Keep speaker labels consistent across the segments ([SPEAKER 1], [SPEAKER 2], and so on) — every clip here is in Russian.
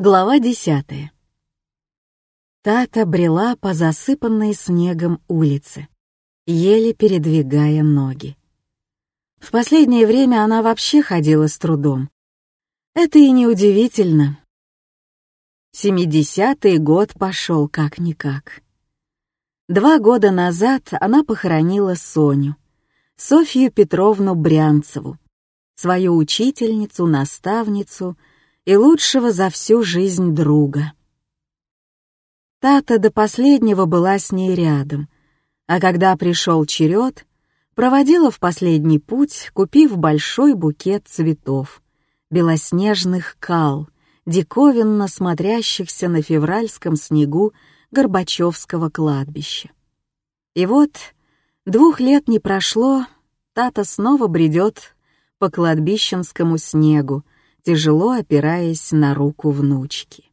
[SPEAKER 1] Глава десятая. Тата брела по засыпанной снегом улице, еле передвигая ноги. В последнее время она вообще ходила с трудом. Это и не удивительно. Семидесятый год пошел как-никак. Два года назад она похоронила Соню, Софью Петровну Брянцеву, свою учительницу, наставницу — и лучшего за всю жизнь друга. Тата до последнего была с ней рядом, а когда пришел черед, проводила в последний путь, купив большой букет цветов, белоснежных кал, диковинно смотрящихся на февральском снегу Горбачевского кладбища. И вот двух лет не прошло, Тата снова бредет по кладбищенскому снегу, тяжело опираясь на руку внучки.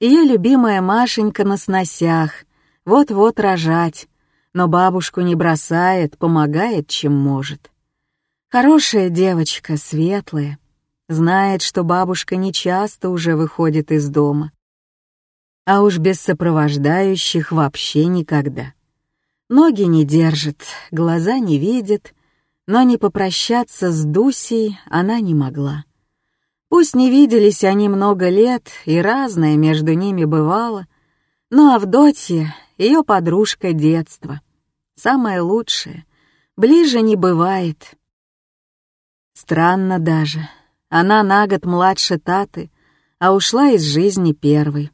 [SPEAKER 1] Ее любимая Машенька на сносях, вот-вот рожать, но бабушку не бросает, помогает, чем может. Хорошая девочка, светлая, знает, что бабушка не часто уже выходит из дома. А уж без сопровождающих вообще никогда. Ноги не держит, глаза не видит, но не попрощаться с Дусей она не могла. Пусть не виделись они много лет, и разное между ними бывало, но Авдотья — ее подружка детства, самая лучшая, ближе не бывает. Странно даже, она на год младше Таты, а ушла из жизни первой.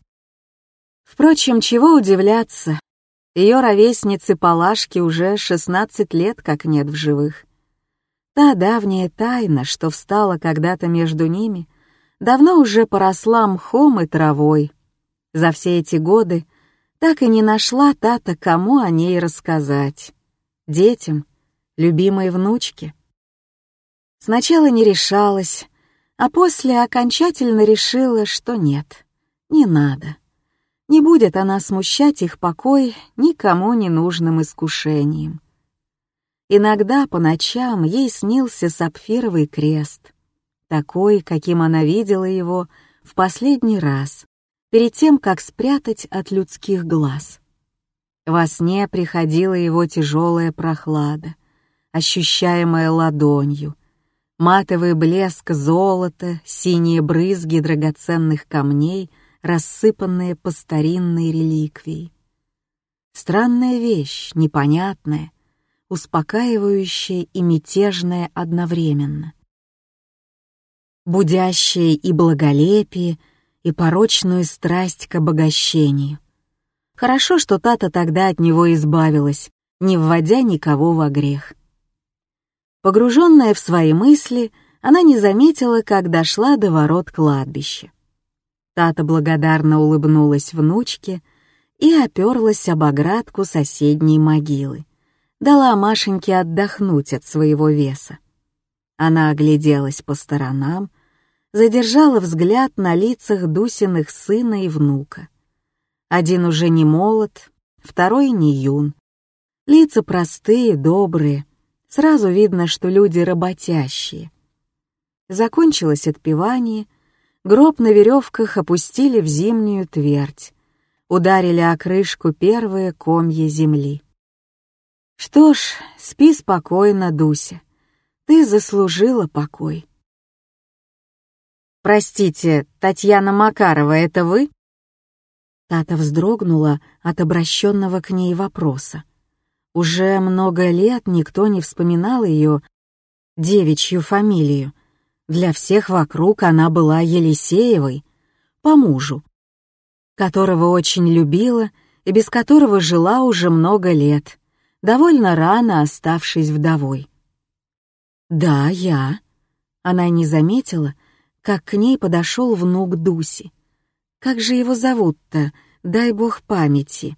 [SPEAKER 1] Впрочем, чего удивляться, ее ровесницы Палашки уже 16 лет как нет в живых. Та давняя тайна, что встала когда-то между ними, давно уже поросла мхом и травой. За все эти годы так и не нашла Тата, кому о ней рассказать. Детям, любимой внучке. Сначала не решалась, а после окончательно решила, что нет, не надо. Не будет она смущать их покой никому не нужным искушением. Иногда по ночам ей снился сапфировый крест, такой, каким она видела его в последний раз, перед тем, как спрятать от людских глаз. Во сне приходила его тяжелая прохлада, ощущаемая ладонью, матовый блеск золота, синие брызги драгоценных камней, рассыпанные по старинной реликвии. Странная вещь, непонятная, успокаивающее и мятежное одновременно. Будящее и благолепие, и порочную страсть к обогащению. Хорошо, что Тата тогда от него избавилась, не вводя никого во грех. Погруженная в свои мысли, она не заметила, как дошла до ворот кладбища. Тата благодарно улыбнулась внучке и оперлась об оградку соседней могилы дала Машеньке отдохнуть от своего веса. Она огляделась по сторонам, задержала взгляд на лицах Дусиных сына и внука. Один уже не молод, второй не юн. Лица простые, добрые, сразу видно, что люди работящие. Закончилось отпевание, гроб на веревках опустили в зимнюю твердь, ударили о крышку первые комья земли. Что ж, спи спокойно, Дуся. Ты заслужила покой. Простите, Татьяна Макарова, это вы? Тата вздрогнула от обращенного к ней вопроса. Уже много лет никто не вспоминал ее девичью фамилию. Для всех вокруг она была Елисеевой, по мужу, которого очень любила и без которого жила уже много лет довольно рано оставшись вдовой. «Да, я». Она не заметила, как к ней подошел внук Дуси. «Как же его зовут-то? Дай бог памяти».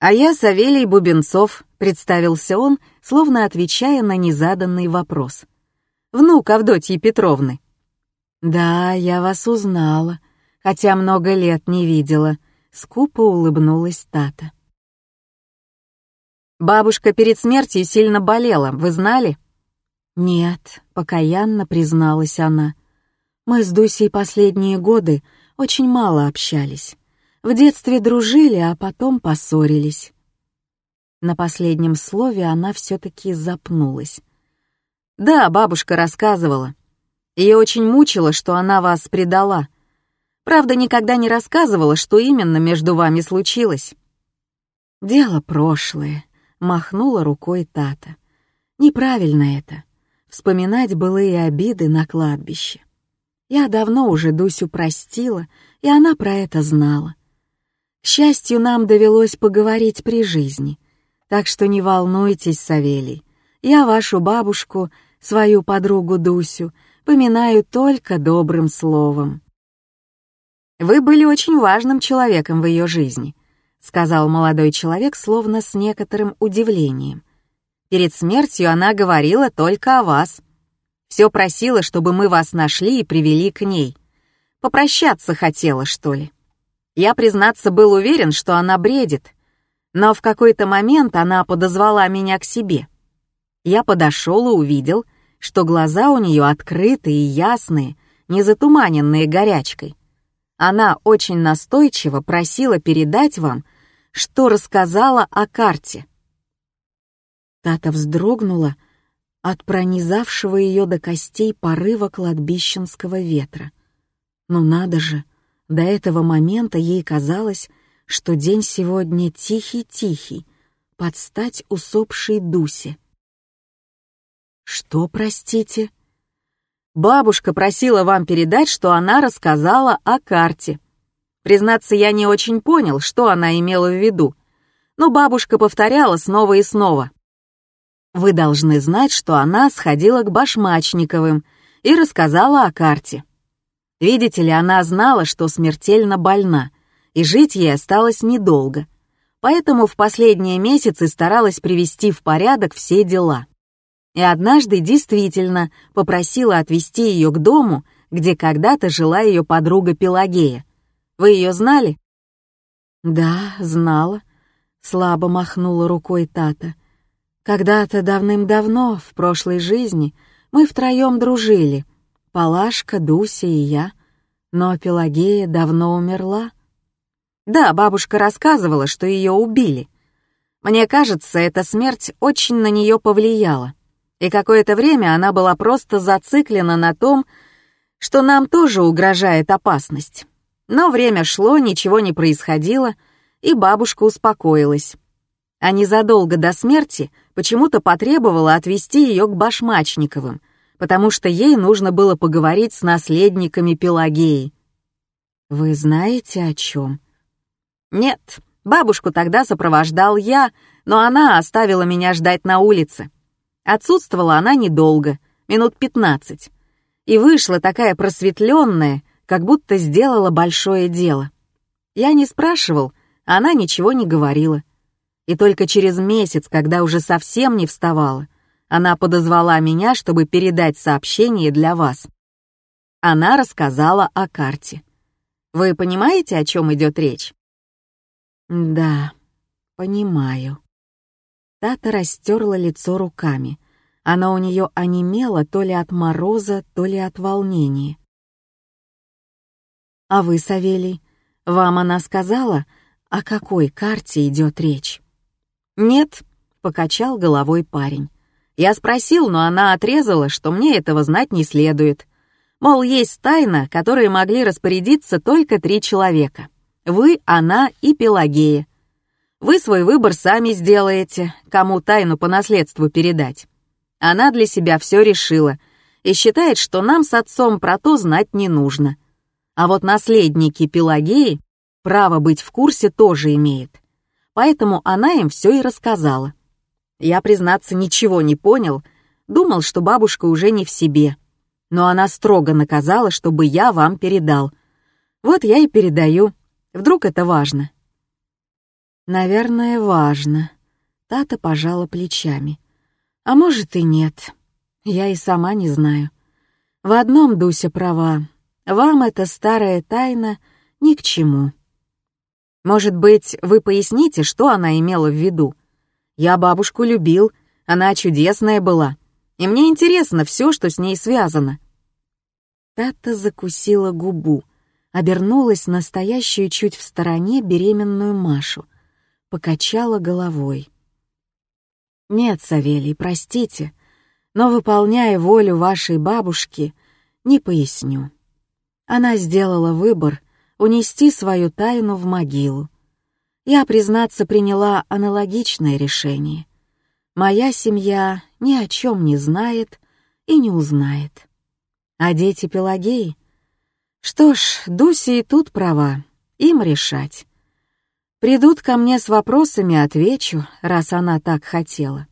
[SPEAKER 1] «А я Савелий Бубенцов», — представился он, словно отвечая на незаданный вопрос. «Внук Авдотьи Петровны». «Да, я вас узнала, хотя много лет не видела», — скупо улыбнулась Тата. Бабушка перед смертью сильно болела, вы знали? Нет, покаянно призналась она. Мы с Дусей последние годы очень мало общались. В детстве дружили, а потом поссорились. На последнем слове она все-таки запнулась. «Да, бабушка рассказывала. Ее очень мучило, что она вас предала. Правда, никогда не рассказывала, что именно между вами случилось». «Дело прошлое», — махнула рукой Тата. «Неправильно это. Вспоминать былые обиды на кладбище. Я давно уже Дусю простила, и она про это знала. К счастью, нам довелось поговорить при жизни, так что не волнуйтесь, Савелий. Я вашу бабушку, свою подругу Дусю, поминаю только добрым словом. «Вы были очень важным человеком в ее жизни», — сказал молодой человек, словно с некоторым удивлением. «Перед смертью она говорила только о вас. Все просила, чтобы мы вас нашли и привели к ней. Попрощаться хотела, что ли. Я, признаться, был уверен, что она бредит, но в какой-то момент она подозвала меня к себе. Я подошел и увидел, что глаза у нее открытые и ясные, не затуманенные горячкой. Она очень настойчиво просила передать вам, что рассказала о карте. Тата вздрогнула, от пронизавшего ее до костей порыва кладбищенского ветра. Но надо же, до этого момента ей казалось, что день сегодня тихий-тихий, под стать усопшей Дусе. «Что, простите?» «Бабушка просила вам передать, что она рассказала о карте. Признаться, я не очень понял, что она имела в виду, но бабушка повторяла снова и снова. Вы должны знать, что она сходила к Башмачниковым и рассказала о карте. Видите ли, она знала, что смертельно больна, и жить ей осталось недолго. Поэтому в последние месяцы старалась привести в порядок все дела. И однажды действительно попросила отвезти ее к дому, где когда-то жила ее подруга Пелагея. Вы ее знали? Да, знала. Слабо махнула рукой Тата. Когда-то давным-давно, в прошлой жизни, мы втроем дружили. Палашка, Дуся и я. Но Пелагея давно умерла. Да, бабушка рассказывала, что ее убили. Мне кажется, эта смерть очень на нее повлияла. И какое-то время она была просто зациклена на том, что нам тоже угрожает опасность. Но время шло, ничего не происходило, и бабушка успокоилась а незадолго до смерти почему-то потребовала отвезти ее к Башмачниковым, потому что ей нужно было поговорить с наследниками Пелагеи. «Вы знаете, о чем?» «Нет, бабушку тогда сопровождал я, но она оставила меня ждать на улице. Отсутствовала она недолго, минут пятнадцать, и вышла такая просветленная, как будто сделала большое дело. Я не спрашивал, она ничего не говорила. И только через месяц, когда уже совсем не вставала, она подозвала меня, чтобы передать сообщение для вас. Она рассказала о карте. Вы понимаете, о чем идет речь? Да, понимаю. Тата растерла лицо руками. Она у нее онемела то ли от мороза, то ли от волнения. А вы, Савелий, вам она сказала, о какой карте идет речь? «Нет», — покачал головой парень. Я спросил, но она отрезала, что мне этого знать не следует. Мол, есть тайна, которой могли распорядиться только три человека. Вы, она и Пелагея. Вы свой выбор сами сделаете, кому тайну по наследству передать. Она для себя все решила и считает, что нам с отцом про то знать не нужно. А вот наследники Пелагеи право быть в курсе тоже имеют поэтому она им все и рассказала. Я, признаться, ничего не понял, думал, что бабушка уже не в себе, но она строго наказала, чтобы я вам передал. Вот я и передаю, вдруг это важно. Наверное, важно. Тата пожала плечами. А может и нет. Я и сама не знаю. В одном Дуся права. Вам эта старая тайна ни к чему. Может быть, вы поясните, что она имела в виду? Я бабушку любил, она чудесная была, и мне интересно все, что с ней связано. Тата закусила губу, обернулась настоящую чуть в стороне беременную Машу, покачала головой. «Нет, Савелий, простите, но, выполняя волю вашей бабушки, не поясню. Она сделала выбор унести свою тайну в могилу. Я, признаться, приняла аналогичное решение. Моя семья ни о чем не знает и не узнает. А дети Пелагеи? Что ж, Дуся и тут права, им решать. Придут ко мне с вопросами, отвечу, раз она так хотела.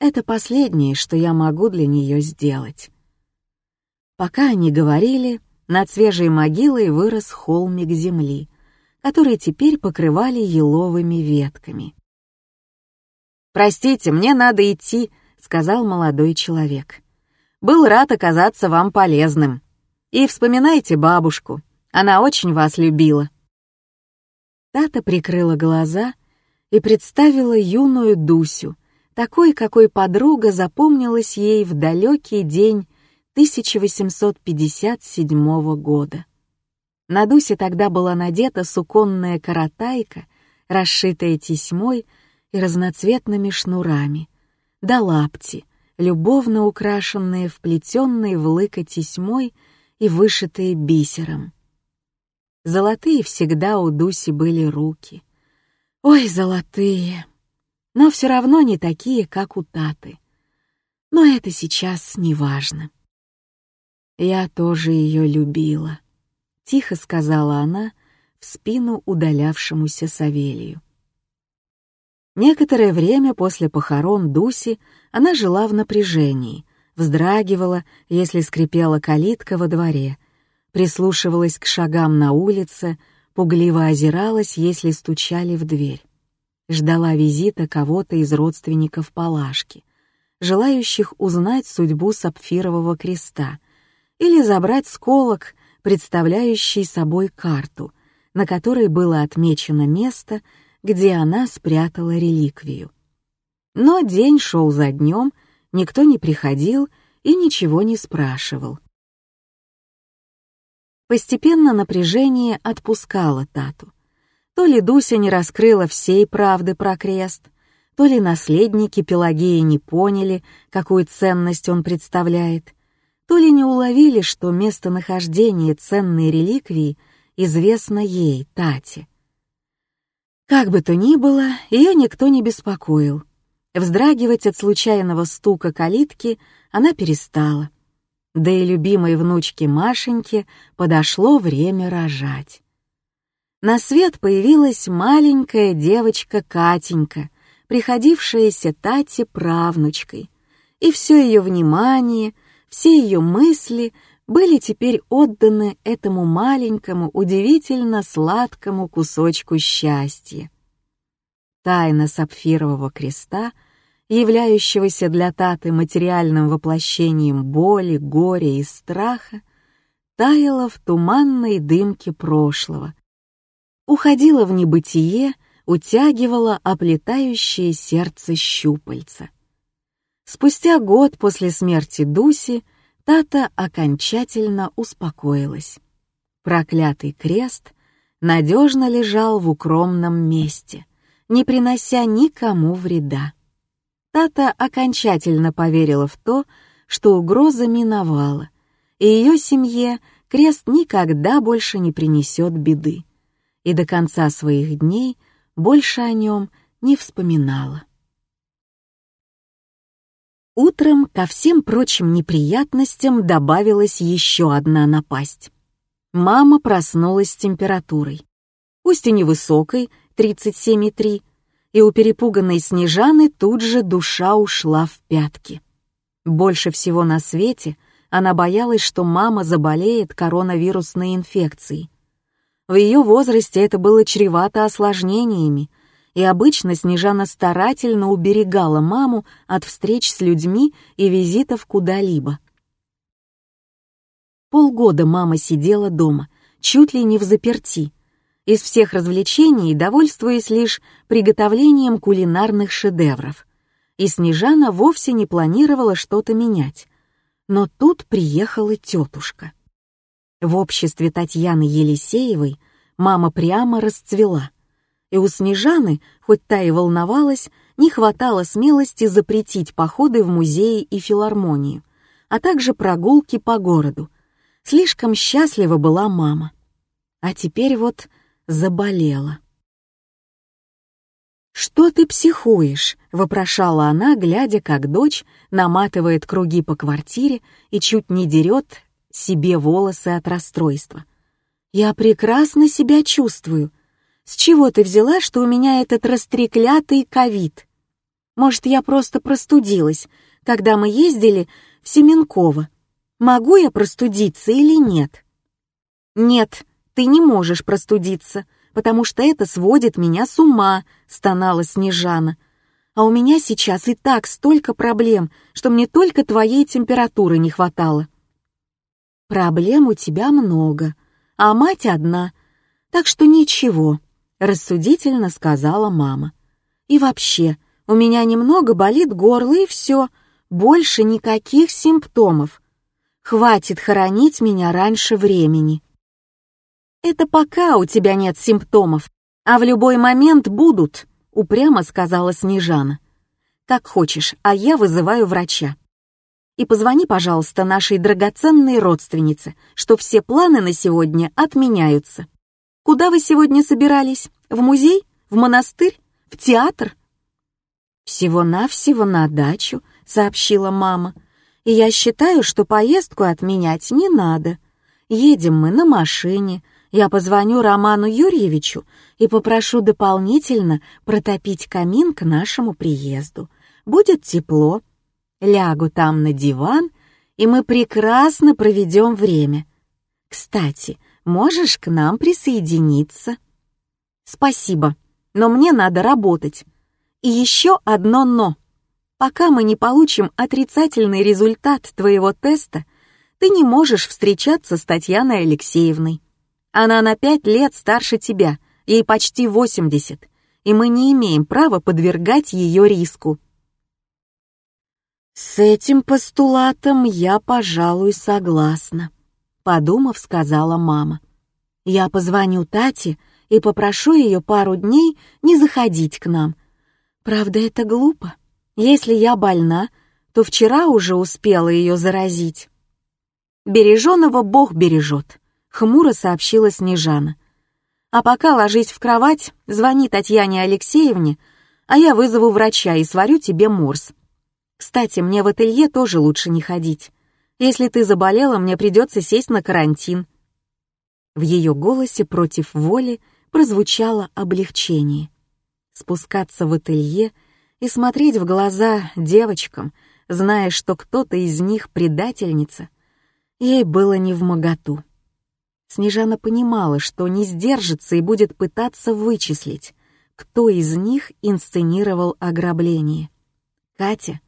[SPEAKER 1] Это последнее, что я могу для нее сделать. Пока они говорили, над свежей могилой вырос холмик земли, который теперь покрывали еловыми ветками. «Простите, мне надо идти», — сказал молодой человек. «Был рад оказаться вам полезным. И вспоминайте бабушку, она очень вас любила». Тата прикрыла глаза и представила юную Дусю, такой, какой подруга запомнилась ей в далекий день 1857 года. На Дусе тогда была надета суконная каратайка, расшитая тесьмой и разноцветными шнурами, да лапти, любовно украшенные вплетенные в лыко тесьмой и вышитые бисером. Золотые всегда у Дуси были руки. Ой, золотые! но все равно не такие, как у Таты. Но это сейчас не важно. «Я тоже ее любила», — тихо сказала она в спину удалявшемуся Савелию. Некоторое время после похорон Дуси она жила в напряжении, вздрагивала, если скрипела калитка во дворе, прислушивалась к шагам на улице, пугливо озиралась, если стучали в дверь ждала визита кого-то из родственников Палашки, желающих узнать судьбу сапфирового креста или забрать сколок, представляющий собой карту, на которой было отмечено место, где она спрятала реликвию. Но день шел за днем, никто не приходил и ничего не спрашивал. Постепенно напряжение отпускало Тату. То ли Дуся не раскрыла всей правды про крест, то ли наследники Пелагеи не поняли, какую ценность он представляет, то ли не уловили, что местонахождение ценной реликвии известно ей, Тате. Как бы то ни было, ее никто не беспокоил. Вздрагивать от случайного стука калитки она перестала. Да и любимой внучке Машеньке подошло время рожать на свет появилась маленькая девочка Катенька, приходившаяся Тате правнучкой, и все ее внимание, все ее мысли были теперь отданы этому маленькому, удивительно сладкому кусочку счастья. Тайна сапфирового креста, являющегося для Таты материальным воплощением боли, горя и страха, таяла в туманной дымке прошлого, уходила в небытие, утягивала оплетающее сердце щупальца. Спустя год после смерти Дуси Тата окончательно успокоилась. Проклятый крест надежно лежал в укромном месте, не принося никому вреда. Тата окончательно поверила в то, что угроза миновала, и ее семье крест никогда больше не принесет беды и до конца своих дней больше о нем не вспоминала. Утром ко всем прочим неприятностям добавилась еще одна напасть. Мама проснулась с температурой. Пусть и невысокой, 37,3, и у перепуганной Снежаны тут же душа ушла в пятки. Больше всего на свете она боялась, что мама заболеет коронавирусной инфекцией, в ее возрасте это было чревато осложнениями, и обычно Снежана старательно уберегала маму от встреч с людьми и визитов куда-либо. Полгода мама сидела дома, чуть ли не в заперти, из всех развлечений довольствуясь лишь приготовлением кулинарных шедевров. И Снежана вовсе не планировала что-то менять. Но тут приехала тетушка. В обществе Татьяны Елисеевой мама прямо расцвела. И у Снежаны, хоть та и волновалась, не хватало смелости запретить походы в музеи и филармонию, а также прогулки по городу. Слишком счастлива была мама. А теперь вот заболела. «Что ты психуешь?» — вопрошала она, глядя, как дочь наматывает круги по квартире и чуть не дерет себе волосы от расстройства. «Я прекрасно себя чувствую. С чего ты взяла, что у меня этот растреклятый ковид? Может, я просто простудилась, когда мы ездили в Семенково. Могу я простудиться или нет?» «Нет, ты не можешь простудиться», потому что это сводит меня с ума», — стонала Снежана. «А у меня сейчас и так столько проблем, что мне только твоей температуры не хватало». «Проблем у тебя много, а мать одна, так что ничего», — рассудительно сказала мама. «И вообще, у меня немного болит горло и все, больше никаких симптомов. Хватит хоронить меня раньше времени». «Это пока у тебя нет симптомов, а в любой момент будут», — упрямо сказала Снежана. «Как хочешь, а я вызываю врача. И позвони, пожалуйста, нашей драгоценной родственнице, что все планы на сегодня отменяются. Куда вы сегодня собирались? В музей? В монастырь? В театр?» «Всего-навсего на дачу», — сообщила мама. «И я считаю, что поездку отменять не надо. Едем мы на машине, я позвоню Роману Юрьевичу и попрошу дополнительно протопить камин к нашему приезду. Будет тепло. Лягу там на диван, и мы прекрасно проведем время. Кстати, можешь к нам присоединиться? Спасибо, но мне надо работать. И еще одно «но». Пока мы не получим отрицательный результат твоего теста, ты не можешь встречаться с Татьяной Алексеевной. Она на пять лет старше тебя, ей почти восемьдесят, и мы не имеем права подвергать ее риску. С этим постулатом я, пожалуй, согласна, подумав, сказала мама. Я позвоню Тате и попрошу ее пару дней не заходить к нам. Правда, это глупо. Если я больна, то вчера уже успела ее заразить. Береженого Бог бережет. — хмуро сообщила Снежана. «А пока ложись в кровать, звони Татьяне Алексеевне, а я вызову врача и сварю тебе морс. Кстати, мне в ателье тоже лучше не ходить. Если ты заболела, мне придется сесть на карантин». В ее голосе против воли прозвучало облегчение. Спускаться в ателье и смотреть в глаза девочкам, зная, что кто-то из них предательница, ей было не в моготу. Снежана понимала, что не сдержится и будет пытаться вычислить, кто из них инсценировал ограбление. Катя,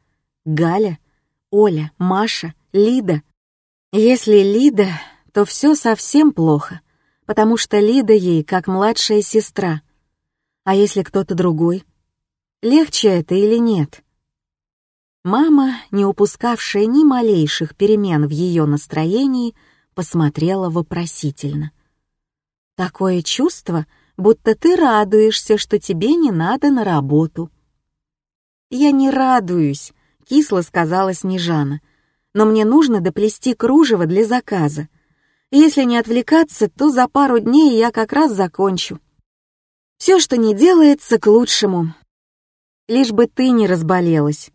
[SPEAKER 1] Галя, Оля, Маша, Лида. Если Лида, то все совсем плохо, потому что Лида ей как младшая сестра. А если кто-то другой? Легче это или нет? Мама, не упускавшая ни малейших перемен в ее настроении, — посмотрела вопросительно. «Такое чувство, будто ты радуешься, что тебе не надо на работу». «Я не радуюсь», — кисло сказала Снежана, «но мне нужно доплести кружево для заказа. Если не отвлекаться, то за пару дней я как раз закончу. Все, что не делается, к лучшему. Лишь бы ты не разболелась».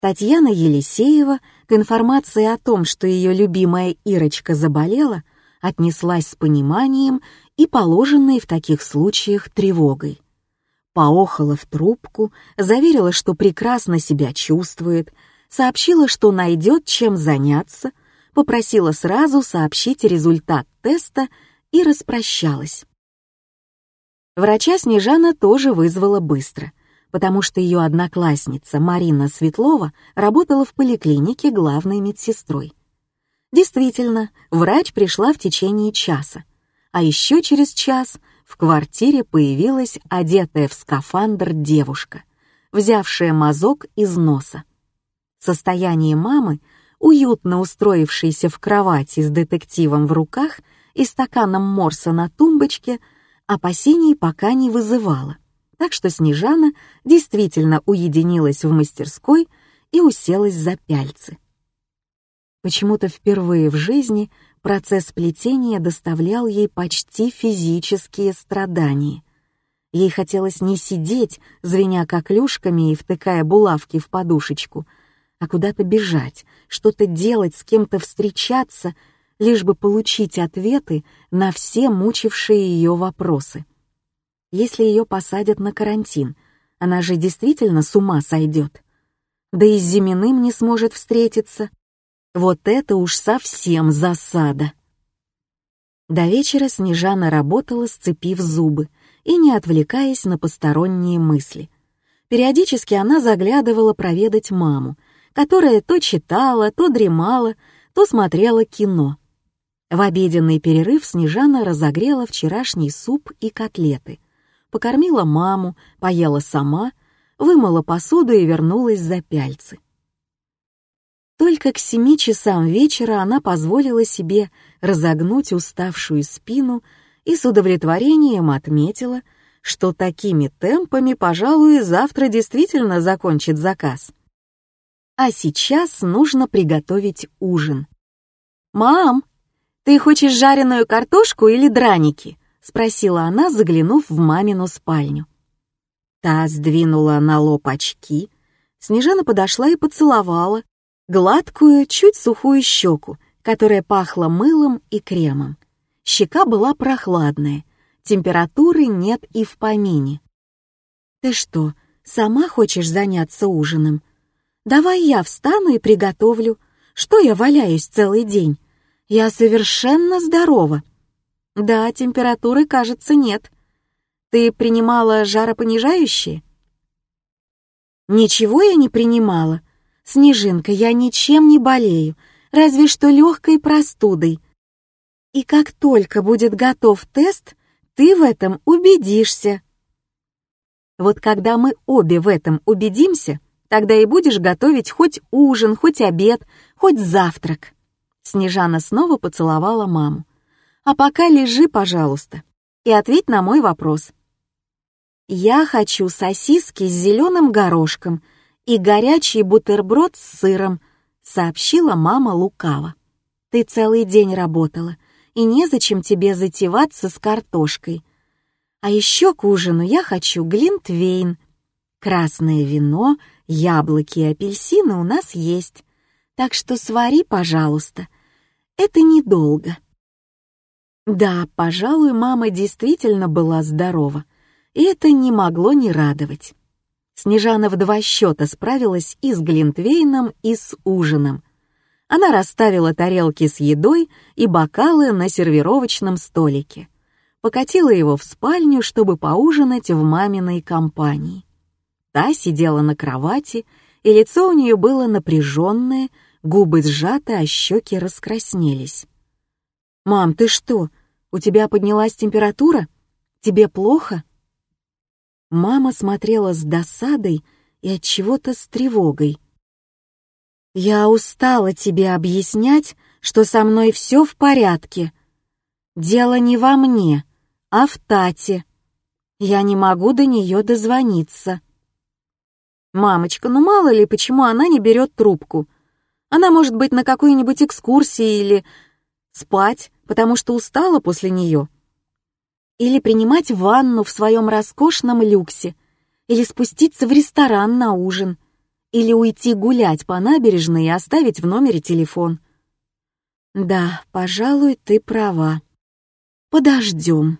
[SPEAKER 1] Татьяна Елисеева к информации о том, что ее любимая Ирочка заболела, отнеслась с пониманием и положенной в таких случаях тревогой. Поохала в трубку, заверила, что прекрасно себя чувствует, сообщила, что найдет чем заняться, попросила сразу сообщить результат теста и распрощалась. Врача Снежана тоже вызвала быстро потому что ее одноклассница Марина Светлова работала в поликлинике главной медсестрой. Действительно, врач пришла в течение часа, а еще через час в квартире появилась одетая в скафандр девушка, взявшая мазок из носа. Состояние мамы уютно устроившийся в кровати с детективом в руках и стаканом морса на тумбочке, опасений пока не вызывало. Так что Снежана действительно уединилась в мастерской и уселась за пяльцы. Почему-то впервые в жизни процесс плетения доставлял ей почти физические страдания. Ей хотелось не сидеть, звеня коклюшками и втыкая булавки в подушечку, а куда-то бежать, что-то делать, с кем-то встречаться, лишь бы получить ответы на все мучившие ее вопросы. Если ее посадят на карантин, она же действительно с ума сойдет. Да и с Зиминым не сможет встретиться. Вот это уж совсем засада. До вечера Снежана работала, сцепив зубы и не отвлекаясь на посторонние мысли. Периодически она заглядывала проведать маму, которая то читала, то дремала, то смотрела кино. В обеденный перерыв Снежана разогрела вчерашний суп и котлеты, покормила маму, поела сама, вымыла посуду и вернулась за пяльцы. Только к семи часам вечера она позволила себе разогнуть уставшую спину и с удовлетворением отметила, что такими темпами, пожалуй, завтра действительно закончит заказ. А сейчас нужно приготовить ужин. «Мам, ты хочешь жареную картошку или драники?» — спросила она, заглянув в мамину спальню. Та сдвинула на лоб очки, Снежана подошла и поцеловала, гладкую, чуть сухую щеку, которая пахла мылом и кремом. Щека была прохладная, температуры нет и в помине. «Ты что, сама хочешь заняться ужином? Давай я встану и приготовлю. Что я валяюсь целый день? Я совершенно здорова». «Да, температуры, кажется, нет. Ты принимала жаропонижающие?» «Ничего я не принимала. «Снежинка, я ничем не болею, разве что легкой простудой. И как только будет готов тест, ты в этом убедишься». Вот когда мы обе в этом убедимся, тогда и будешь готовить хоть ужин, хоть обед, хоть завтрак. Снежана снова поцеловала маму. А пока лежи, пожалуйста, и ответь на мой вопрос. Я хочу сосиски с зеленым горошком — и горячий бутерброд с сыром», — сообщила мама лукаво. «Ты целый день работала, и незачем тебе затеваться с картошкой. А еще к ужину я хочу глинтвейн. Красное вино, яблоки и апельсины у нас есть, так что свари, пожалуйста. Это недолго». Да, пожалуй, мама действительно была здорова, и это не могло не радовать. Снежана в два счета справилась и с Глинтвейном, и с ужином. Она расставила тарелки с едой и бокалы на сервировочном столике. Покатила его в спальню, чтобы поужинать в маминой компании. Та сидела на кровати, и лицо у нее было напряженное, губы сжаты, а щеки раскраснелись. «Мам, ты что? У тебя поднялась температура? Тебе плохо?» Мама смотрела с досадой и от чего-то с тревогой. «Я устала тебе объяснять, что со мной все в порядке. Дело не во мне, а в Тате. Я не могу до нее дозвониться». «Мамочка, ну мало ли, почему она не берет трубку? Она может быть на какой-нибудь экскурсии или спать, потому что устала после нее или принимать ванну в своем роскошном люксе, или спуститься в ресторан на ужин, или уйти гулять по набережной и оставить в номере телефон. Да, пожалуй, ты права. Подождем.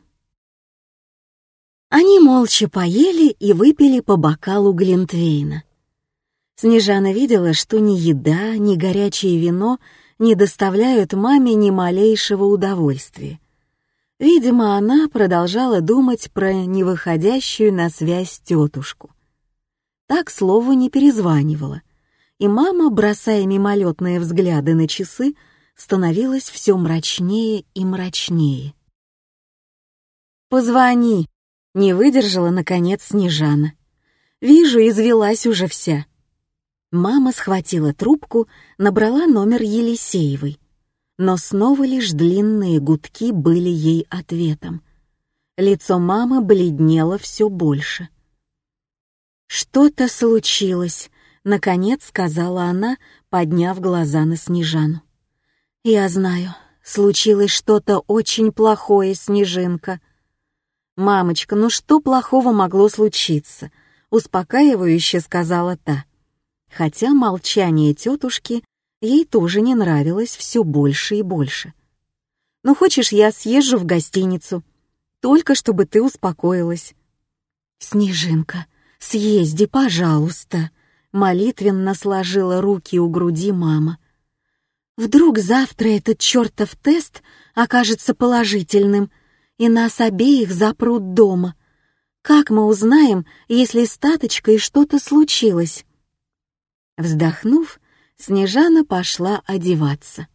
[SPEAKER 1] Они молча поели и выпили по бокалу Глинтвейна. Снежана видела, что ни еда, ни горячее вино не доставляют маме ни малейшего удовольствия. Видимо, она продолжала думать про невыходящую на связь тетушку. Так слову не перезванивала, и мама, бросая мимолетные взгляды на часы, становилась все мрачнее и мрачнее. «Позвони!» — не выдержала, наконец, Снежана. «Вижу, извелась уже вся». Мама схватила трубку, набрала номер Елисеевой. Но снова лишь длинные гудки были ей ответом. Лицо мамы бледнело все больше. «Что-то случилось», — наконец сказала она, подняв глаза на Снежану. «Я знаю, случилось что-то очень плохое, Снежинка». «Мамочка, ну что плохого могло случиться?» — успокаивающе сказала та хотя молчание тетушки ей тоже не нравилось все больше и больше. «Ну, хочешь, я съезжу в гостиницу, только чтобы ты успокоилась». «Снежинка, съезди, пожалуйста», — молитвенно сложила руки у груди мама. «Вдруг завтра этот чертов тест окажется положительным, и нас обеих запрут дома. Как мы узнаем, если с Таточкой что-то случилось?» Вздохнув, Снежана пошла одеваться.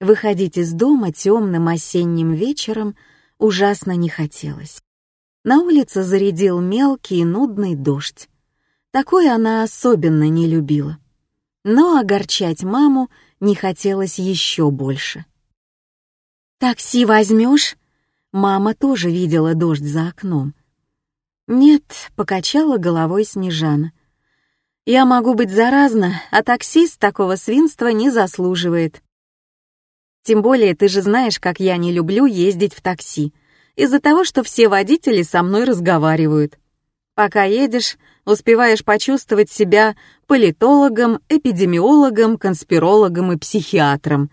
[SPEAKER 1] Выходить из дома темным осенним вечером ужасно не хотелось. На улице зарядил мелкий и нудный дождь. Такой она особенно не любила. Но огорчать маму не хотелось еще больше. «Такси возьмешь?» Мама тоже видела дождь за окном. «Нет», — покачала головой Снежана. Я могу быть заразна, а таксист такого свинства не заслуживает. Тем более ты же знаешь, как я не люблю ездить в такси, из-за того, что все водители со мной разговаривают. Пока едешь, успеваешь почувствовать себя политологом, эпидемиологом, конспирологом и психиатром.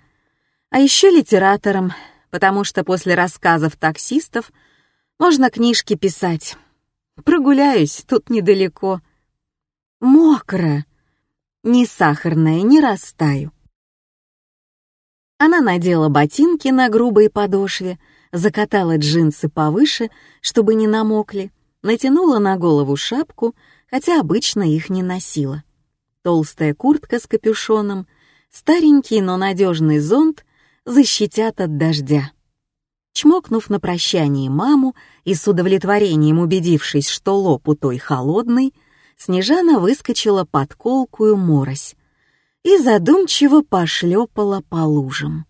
[SPEAKER 1] А еще литератором, потому что после рассказов таксистов можно книжки писать. Прогуляюсь, тут недалеко — Мокро. Ни сахарная, не растаю. Она надела ботинки на грубой подошве, закатала джинсы повыше, чтобы не намокли, натянула на голову шапку, хотя обычно их не носила. Толстая куртка с капюшоном, старенький, но надежный зонт защитят от дождя. Чмокнув на прощание маму и с удовлетворением убедившись, что лоб у той холодный, Снежана выскочила под колкую морось и задумчиво пошлепала по лужам.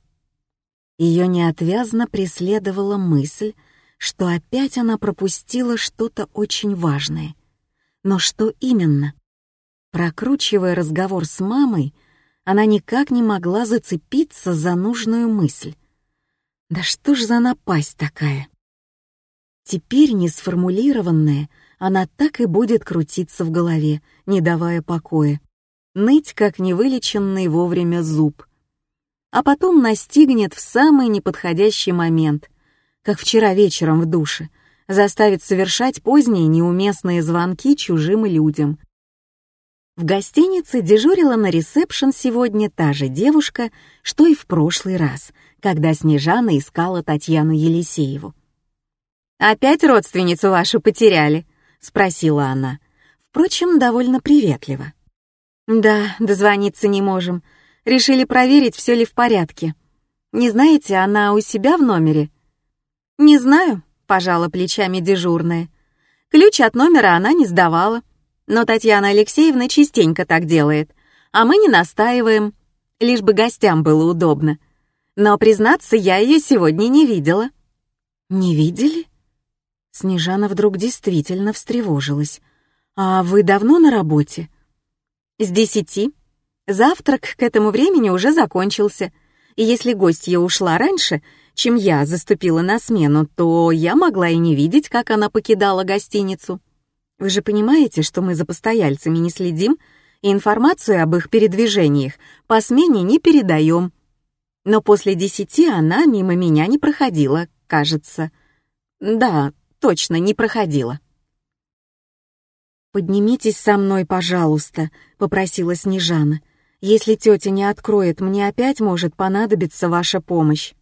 [SPEAKER 1] Ее неотвязно преследовала мысль, что опять она пропустила что-то очень важное. Но что именно? Прокручивая разговор с мамой, она никак не могла зацепиться за нужную мысль. Да что ж за напасть такая? Теперь несформулированная, она так и будет крутиться в голове, не давая покоя, ныть, как невылеченный вовремя зуб. А потом настигнет в самый неподходящий момент, как вчера вечером в душе, заставит совершать поздние неуместные звонки чужим людям. В гостинице дежурила на ресепшн сегодня та же девушка, что и в прошлый раз, когда Снежана искала Татьяну Елисееву. «Опять родственницу вашу потеряли?» — спросила она. Впрочем, довольно приветливо. «Да, дозвониться не можем. Решили проверить, все ли в порядке. Не знаете, она у себя в номере?» «Не знаю», — пожала плечами дежурная. Ключ от номера она не сдавала. Но Татьяна Алексеевна частенько так делает, а мы не настаиваем, лишь бы гостям было удобно. Но, признаться, я ее сегодня не видела. «Не видели?» Снежана вдруг действительно встревожилась. «А вы давно на работе?» «С десяти. Завтрак к этому времени уже закончился. И если гостья ушла раньше, чем я заступила на смену, то я могла и не видеть, как она покидала гостиницу. Вы же понимаете, что мы за постояльцами не следим и информацию об их передвижениях по смене не передаем. Но после десяти она мимо меня не проходила, кажется. Да, точно не проходила. «Поднимитесь со мной, пожалуйста», — попросила Снежана. «Если тетя не откроет, мне опять может понадобиться ваша помощь».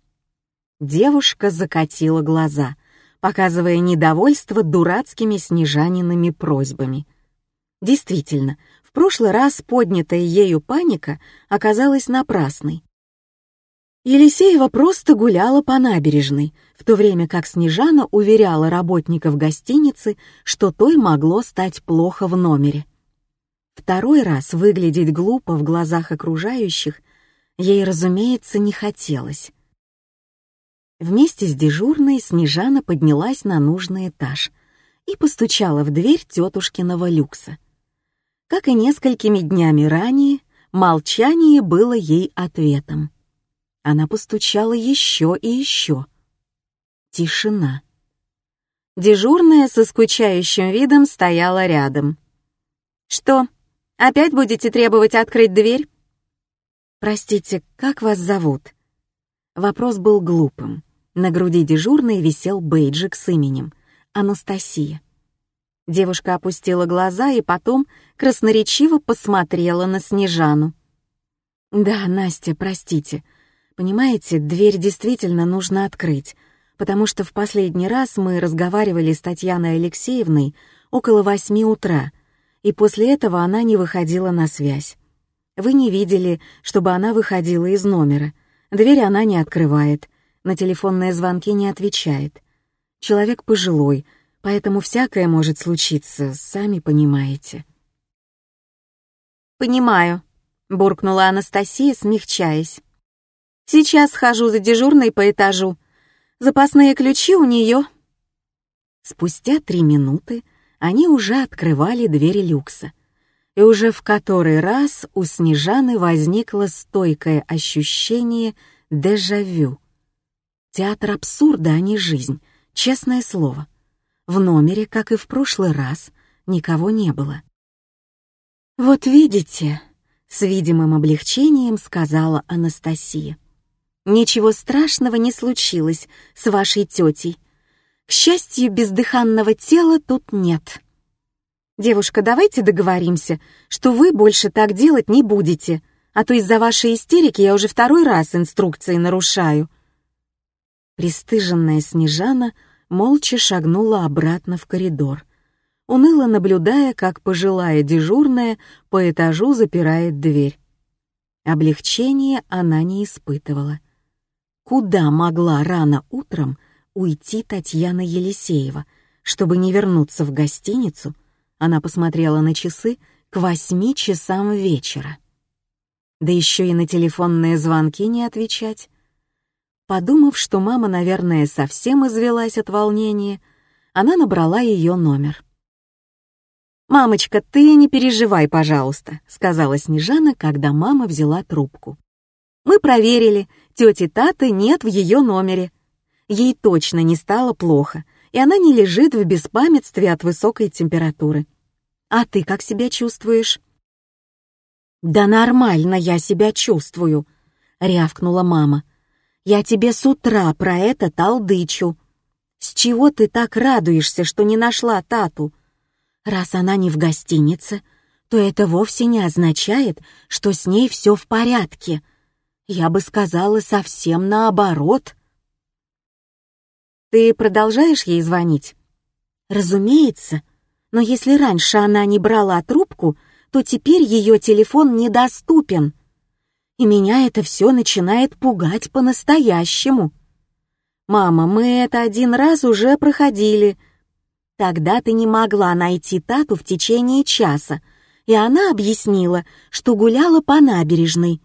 [SPEAKER 1] Девушка закатила глаза, показывая недовольство дурацкими снежаниными просьбами. Действительно, в прошлый раз поднятая ею паника оказалась напрасной. Елисеева просто гуляла по набережной, в то время как Снежана уверяла работников гостиницы, что той могло стать плохо в номере. Второй раз выглядеть глупо в глазах окружающих ей, разумеется, не хотелось. Вместе с дежурной Снежана поднялась на нужный этаж и постучала в дверь тетушкиного люкса. Как и несколькими днями ранее, молчание было ей ответом. Она постучала еще и еще. Тишина. Дежурная со скучающим видом стояла рядом. «Что, опять будете требовать открыть дверь?» «Простите, как вас зовут?» Вопрос был глупым. На груди дежурной висел бейджик с именем — Анастасия. Девушка опустила глаза и потом красноречиво посмотрела на Снежану. «Да, Настя, простите. Понимаете, дверь действительно нужно открыть, потому что в последний раз мы разговаривали с Татьяной Алексеевной около восьми утра, и после этого она не выходила на связь. Вы не видели, чтобы она выходила из номера. Дверь она не открывает, на телефонные звонки не отвечает. Человек пожилой, поэтому всякое может случиться, сами понимаете. «Понимаю», — буркнула Анастасия, смягчаясь. «Сейчас схожу за дежурной по этажу. Запасные ключи у нее». Спустя три минуты они уже открывали двери люкса — и уже в который раз у Снежаны возникло стойкое ощущение дежавю. Театр абсурда, а не жизнь, честное слово. В номере, как и в прошлый раз, никого не было. «Вот видите», — с видимым облегчением сказала Анастасия. «Ничего страшного не случилось с вашей тетей. К счастью, бездыханного тела тут нет». «Девушка, давайте договоримся, что вы больше так делать не будете, а то из-за вашей истерики я уже второй раз инструкции нарушаю». Престыженная Снежана молча шагнула обратно в коридор, уныло наблюдая, как пожилая дежурная по этажу запирает дверь. Облегчения она не испытывала. Куда могла рано утром уйти Татьяна Елисеева, чтобы не вернуться в гостиницу она посмотрела на часы к восьми часам вечера. Да еще и на телефонные звонки не отвечать. Подумав, что мама, наверное, совсем извелась от волнения, она набрала ее номер. «Мамочка, ты не переживай, пожалуйста», — сказала Снежана, когда мама взяла трубку. «Мы проверили, тети Таты нет в ее номере. Ей точно не стало плохо, и она не лежит в беспамятстве от высокой температуры. А ты как себя чувствуешь?» «Да нормально я себя чувствую», — рявкнула мама. «Я тебе с утра про это толдычу. С чего ты так радуешься, что не нашла Тату? Раз она не в гостинице, то это вовсе не означает, что с ней все в порядке. Я бы сказала совсем наоборот». «Ты продолжаешь ей звонить?» «Разумеется. Но если раньше она не брала трубку, то теперь ее телефон недоступен. И меня это все начинает пугать по-настоящему. «Мама, мы это один раз уже проходили. Тогда ты не могла найти Тату в течение часа, и она объяснила, что гуляла по набережной.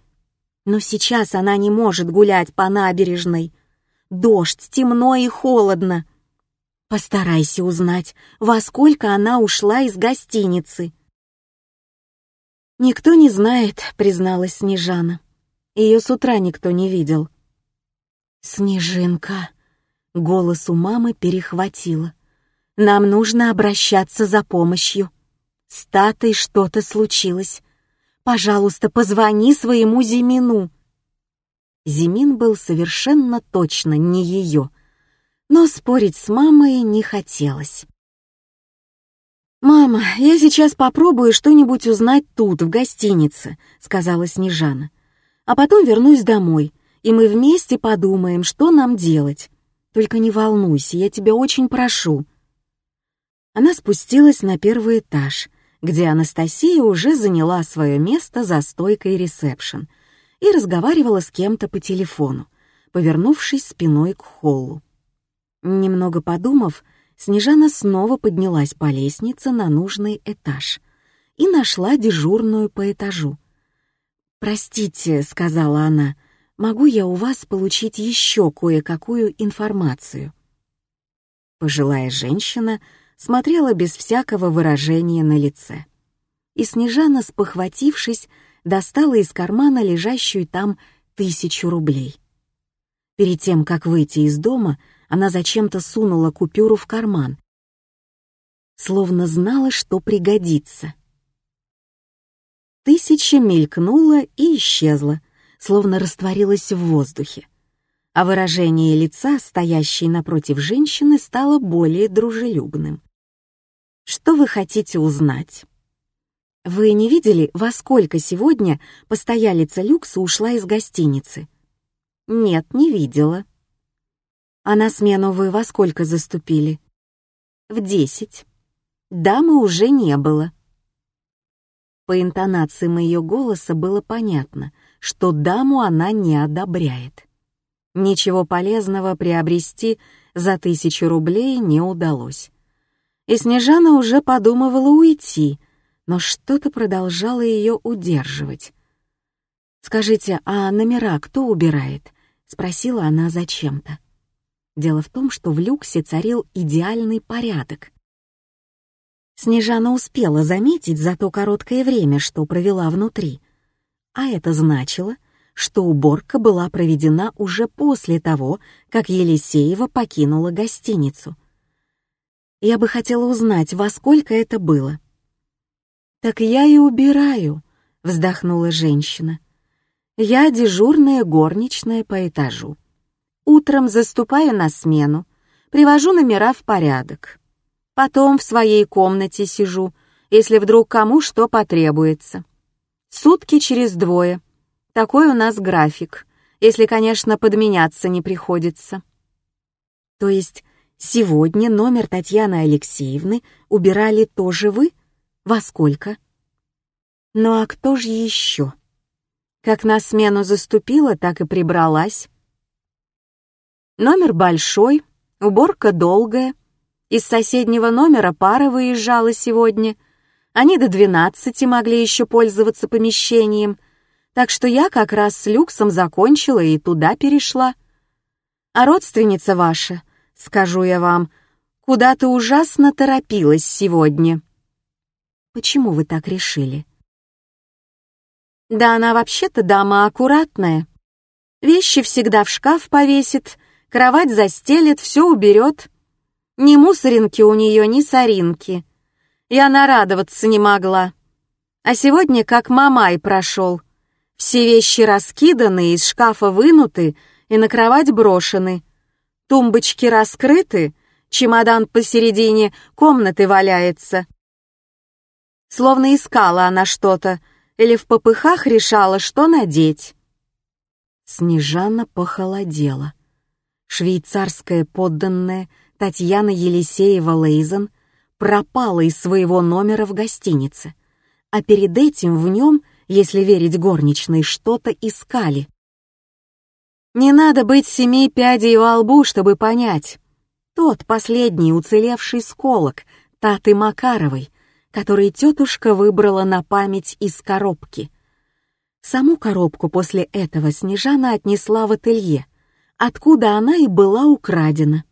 [SPEAKER 1] Но сейчас она не может гулять по набережной. Дождь, темно и холодно. Постарайся узнать, во сколько она ушла из гостиницы. «Никто не знает», — призналась Снежана. Ее с утра никто не видел. «Снежинка», — голос у мамы перехватило. «Нам нужно обращаться за помощью. С Татой что-то случилось. Пожалуйста, позвони своему Зимину». Зимин был совершенно точно не ее, но спорить с мамой не хотелось. «Мама, я сейчас попробую что-нибудь узнать тут, в гостинице», — сказала Снежана. «А потом вернусь домой, и мы вместе подумаем, что нам делать. Только не волнуйся, я тебя очень прошу». Она спустилась на первый этаж, где Анастасия уже заняла свое место за стойкой ресепшн и разговаривала с кем-то по телефону, повернувшись спиной к холлу. Немного подумав, Снежана снова поднялась по лестнице на нужный этаж и нашла дежурную по этажу. «Простите», — сказала она, — «могу я у вас получить еще кое-какую информацию?» Пожилая женщина смотрела без всякого выражения на лице. И Снежана, спохватившись, достала из кармана лежащую там тысячу рублей. Перед тем, как выйти из дома, она зачем-то сунула купюру в карман, словно знала, что пригодится. Тысяча мелькнула и исчезла, словно растворилась в воздухе. А выражение лица, стоящей напротив женщины, стало более дружелюбным. «Что вы хотите узнать?» «Вы не видели, во сколько сегодня постоялица люкса ушла из гостиницы?» «Нет, не видела». «А на смену вы во сколько заступили?» «В десять». Дамы уже не было. По интонациям ее голоса было понятно, что даму она не одобряет. Ничего полезного приобрести за тысячу рублей не удалось. И Снежана уже подумывала уйти, но что-то продолжало ее удерживать. «Скажите, а номера кто убирает?» — спросила она зачем-то. Дело в том, что в люксе царил идеальный порядок. Снежана успела заметить за то короткое время, что провела внутри. А это значило, что уборка была проведена уже после того, как Елисеева покинула гостиницу. Я бы хотела узнать, во сколько это было. «Так я и убираю», — вздохнула женщина. Я дежурная горничная по этажу. Утром заступаю на смену, привожу номера в порядок. Потом в своей комнате сижу, если вдруг кому что потребуется. Сутки через двое. Такой у нас график, если, конечно, подменяться не приходится. То есть сегодня номер Татьяны Алексеевны убирали тоже вы? Во сколько? Ну а кто же еще? Как на смену заступила, так и прибралась. Номер большой, уборка долгая. Из соседнего номера пара выезжала сегодня. Они до двенадцати могли еще пользоваться помещением, так что я как раз с люксом закончила и туда перешла. А родственница ваша, скажу я вам, куда-то ужасно торопилась сегодня. Почему вы так решили? Да она вообще-то дама аккуратная. Вещи всегда в шкаф повесит, кровать застелит, все уберет. Ни мусоринки у нее, ни соринки. Я нарадоваться не могла. А сегодня как мамай прошел. Все вещи раскиданы, из шкафа вынуты и на кровать брошены. Тумбочки раскрыты, чемодан посередине комнаты валяется. Словно искала она что-то, или в попыхах решала, что надеть. Снежана похолодела. Швейцарская подданная Татьяна Елисеева-Лейзен пропала из своего номера в гостинице, а перед этим в нем, если верить горничной, что-то искали. Не надо быть семи пядей во лбу, чтобы понять. Тот последний уцелевший сколок Таты Макаровой, который тетушка выбрала на память из коробки. Саму коробку после этого Снежана отнесла в ателье, откуда она и была украдена.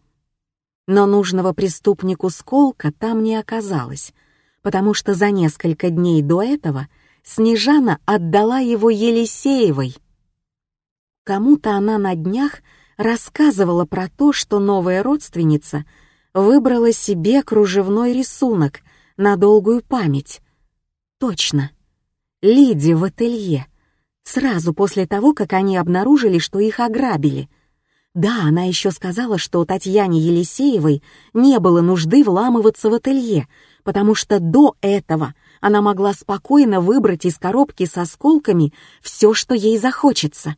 [SPEAKER 1] Но нужного преступнику сколка там не оказалось, потому что за несколько дней до этого Снежана отдала его Елисеевой. Кому-то она на днях рассказывала про то, что новая родственница выбрала себе кружевной рисунок — на долгую память. Точно. Лиди в ателье. Сразу после того, как они обнаружили, что их ограбили. Да, она еще сказала, что Татьяне Елисеевой не было нужды вламываться в ателье, потому что до этого она могла спокойно выбрать из коробки с осколками все, что ей захочется.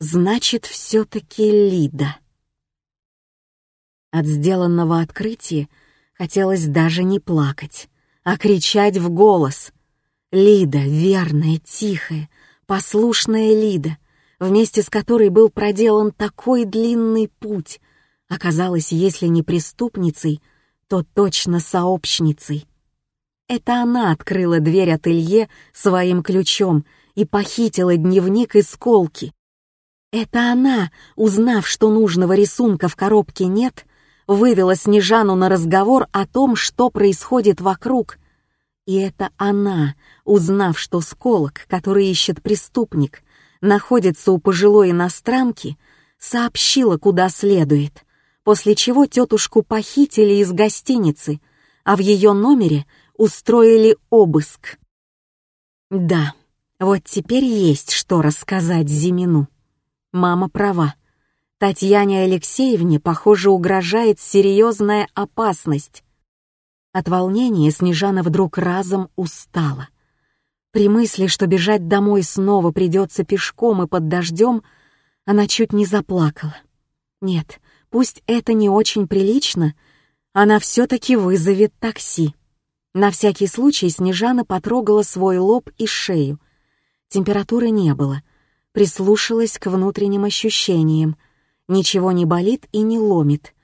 [SPEAKER 1] Значит, все-таки Лида. От сделанного открытия Хотелось даже не плакать, а кричать в голос. Лида, верная, тихая, послушная Лида, вместе с которой был проделан такой длинный путь, оказалась, если не преступницей, то точно сообщницей. Это она открыла дверь ателье своим ключом и похитила дневник из колки. Это она, узнав, что нужного рисунка в коробке нет, вывела Снежану на разговор о том, что происходит вокруг. И это она, узнав, что сколок, который ищет преступник, находится у пожилой иностранки, сообщила, куда следует, после чего тетушку похитили из гостиницы, а в ее номере устроили обыск. Да, вот теперь есть что рассказать Зимину. Мама права. Татьяне Алексеевне, похоже, угрожает серьезная опасность. От волнения Снежана вдруг разом устала. При мысли, что бежать домой снова придется пешком и под дождем, она чуть не заплакала. Нет, пусть это не очень прилично, она все-таки вызовет такси. На всякий случай Снежана потрогала свой лоб и шею. Температуры не было. Прислушалась к внутренним ощущениям. Ничего не болит и не ломит.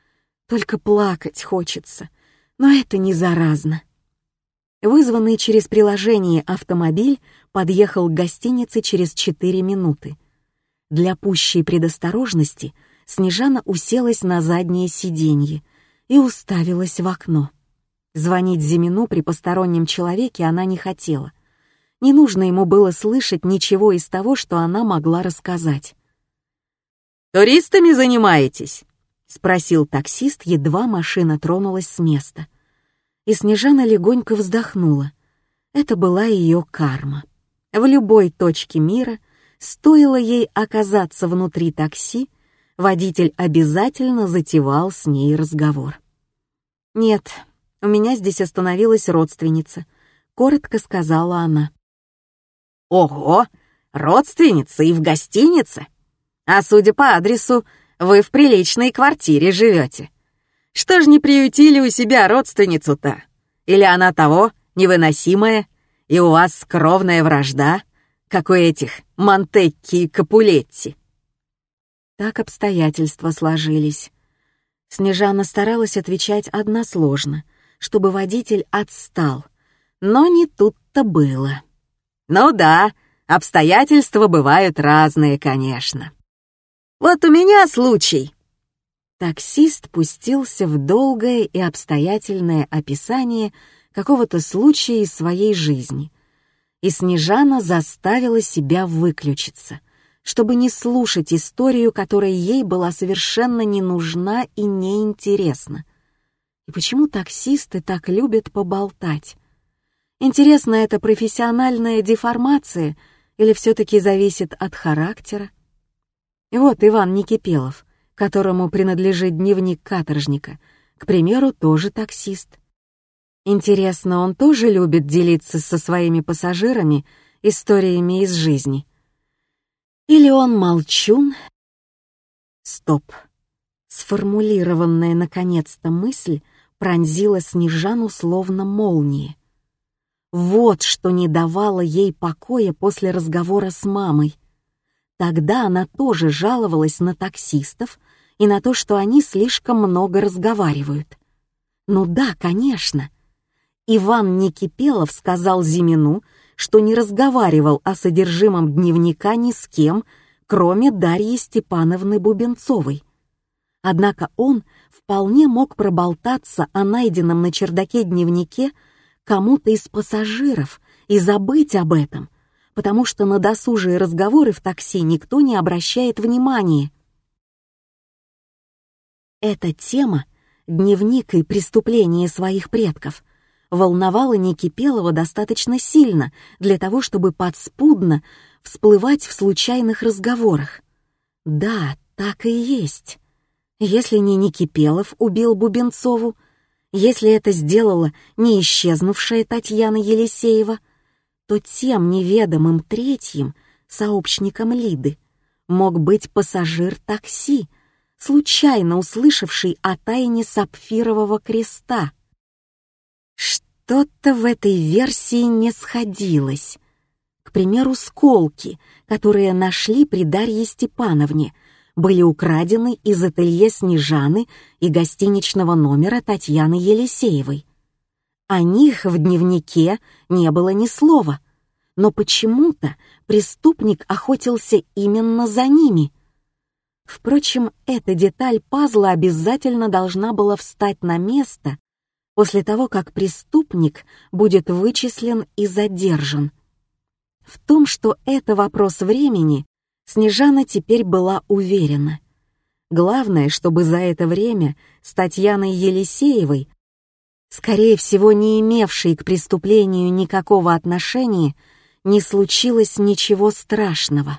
[SPEAKER 1] Только плакать хочется. Но это не заразно. Вызванный через приложение автомобиль подъехал к гостинице через 4 минуты. Для пущей предосторожности Снежана уселась на заднее сиденье и уставилась в окно. Звонить Зимину при постороннем человеке она не хотела. Не нужно ему было слышать ничего из того, что она могла рассказать.
[SPEAKER 2] «Туристами занимаетесь?»
[SPEAKER 1] — спросил таксист, едва машина тронулась с места. И Снежана легонько вздохнула. Это была ее карма. В любой точке мира стоило ей оказаться внутри такси, водитель обязательно затевал с ней разговор. «Нет, у меня здесь остановилась родственница», — коротко сказала она.
[SPEAKER 2] «Ого! Родственница и в гостинице? А судя по адресу, вы в приличной квартире живете. Что ж не приютили у себя родственницу-то? Или она того, невыносимая, и у вас кровная вражда, как у этих Монтекки и Капулетти?»
[SPEAKER 1] Так обстоятельства сложились. Снежана старалась отвечать односложно — чтобы водитель отстал. Но не тут-то было.
[SPEAKER 2] Ну да, обстоятельства бывают разные, конечно. Вот у меня случай.
[SPEAKER 1] Таксист пустился в долгое и обстоятельное описание какого-то случая из своей жизни. И Снежана заставила себя выключиться, чтобы не слушать историю, которая ей была совершенно не нужна и неинтересна. И почему таксисты так любят поболтать? Интересно, это профессиональная деформация или все-таки зависит от характера? И вот Иван Никипелов, которому принадлежит дневник каторжника, к примеру, тоже таксист. Интересно, он тоже любит делиться со своими пассажирами историями из жизни? Или он молчун? Стоп. Сформулированная наконец-то мысль — пронзила Снежану словно молния. Вот что не давало ей покоя после разговора с мамой. Тогда она тоже жаловалась на таксистов и на то, что они слишком много разговаривают. Ну да, конечно. Иван Никипелов сказал Зимину, что не разговаривал о содержимом дневника ни с кем, кроме Дарьи Степановны Бубенцовой. Однако он вполне мог проболтаться о найденном на чердаке дневнике кому-то из пассажиров и забыть об этом, потому что на досужие разговоры в такси никто не обращает внимания. Эта тема, дневник и преступления своих предков, волновала Никипелова достаточно сильно для того, чтобы подспудно всплывать в случайных разговорах. Да, так и есть. Если не Никипелов убил Бубенцову, если это сделала не исчезнувшая Татьяна Елисеева, то тем неведомым третьим, сообщником Лиды, мог быть пассажир такси, случайно услышавший о тайне сапфирового креста. Что-то в этой версии не сходилось. К примеру, сколки, которые нашли при Дарье Степановне — были украдены из ателье Снежаны и гостиничного номера Татьяны Елисеевой. О них в дневнике не было ни слова, но почему-то преступник охотился именно за ними. Впрочем, эта деталь пазла обязательно должна была встать на место после того, как преступник будет вычислен и задержан. В том, что это вопрос времени, Снежана теперь была уверена. Главное, чтобы за это время с Татьяной Елисеевой, скорее всего, не имевшей к преступлению никакого отношения, не случилось ничего страшного.